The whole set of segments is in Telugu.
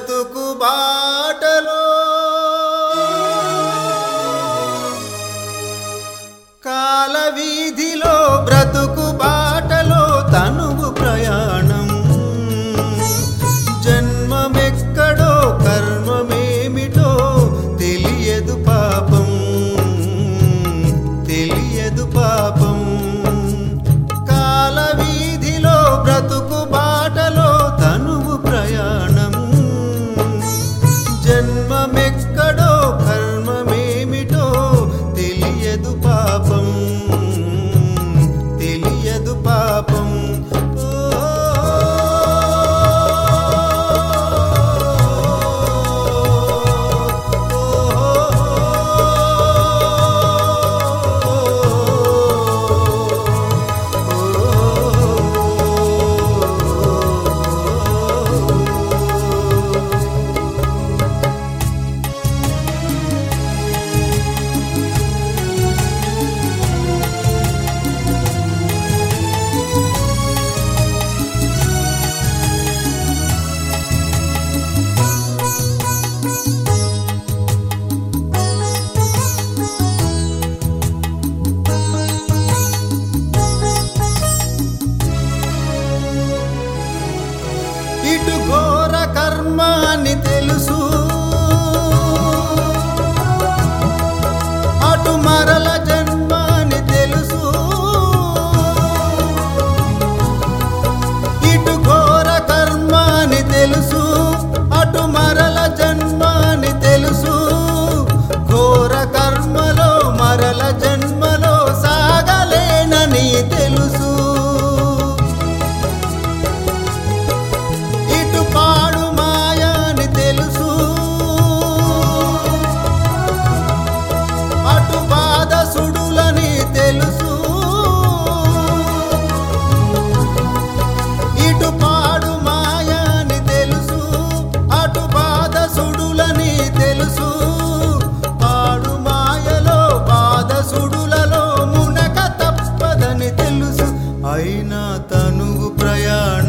బ్రతుకు బాటలో. కాల వీధిలో బ్రతుకు అయినా తనువు ప్రయాణం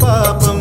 పాపం